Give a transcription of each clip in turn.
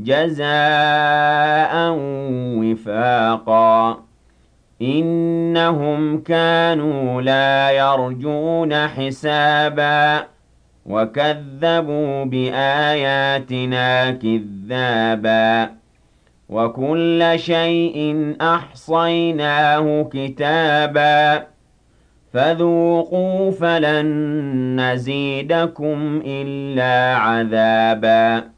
جَزَاءً وِفَاقًا. إِنَّهُمْ كَانُوا لَا يَرْجُونَ حِسَابًا. وَكَذَّبُوا بِآيَاتِنَا كِذَّابًا. وَكُلَّ شَيْءٍ أَحْصَيْنَاهُ كِتَابًا. فَذُوقُوا فَلَن نَّزِيدَكُمْ إِلَّا عَذَابًا.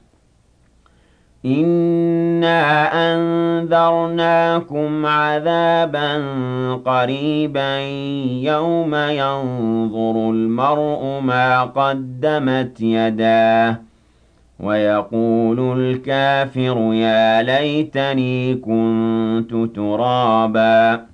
إِنَّا أَنذَرْنَاكُمْ عَذَابًا قَرِيبًا يَوْمَ يَنظُرُ الْمَرْءُ مَا قَدَّمَتْ يَدَاهُ وَيَقُولُ الْكَافِرُ يَا لَيْتَنِي كُنتُ تُرَابًا